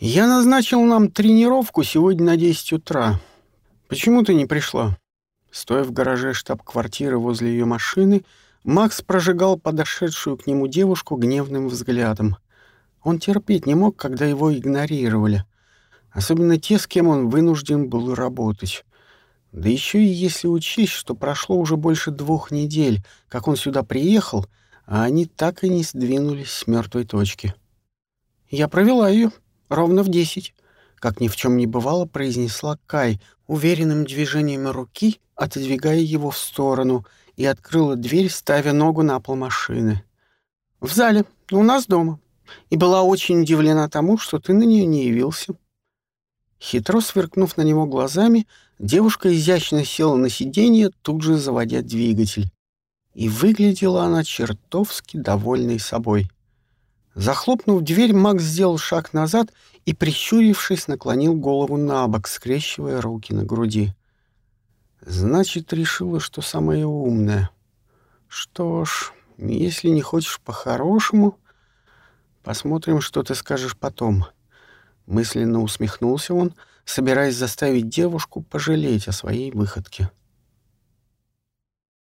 «Я назначил нам тренировку сегодня на 10 утра. Почему ты не пришла?» Стоя в гараже штаб-квартиры возле ее машины, Макс прожигал подошедшую к нему девушку гневным взглядом. Он терпеть не мог, когда его игнорировали. Особенно те, с кем он вынужден был работать. Да еще и если учесть, что прошло уже больше двух недель, как он сюда приехал, а они так и не сдвинулись с мертвой точки. «Я провела ее ровно в десять», — как ни в чем не бывало, произнесла Кай, уверенным движением руки, отодвигая его в сторону, и открыла дверь, ставя ногу на пол машины. «В зале, у нас дома. И была очень удивлена тому, что ты на нее не явился». Хитро сверкнув на него глазами, девушка изящно села на сиденье, тут же заводя двигатель. И выглядела она чертовски довольной собой. Захлопнув дверь, Макс сделал шаг назад и, прищурившись, наклонил голову на бок, скрещивая руки на груди. Значит, решила, что самая умная. Что ж, если не хочешь по-хорошему, посмотрим, что ты скажешь потом. Мысленно усмехнулся он, собираясь заставить девушку пожалеть о своей выходке.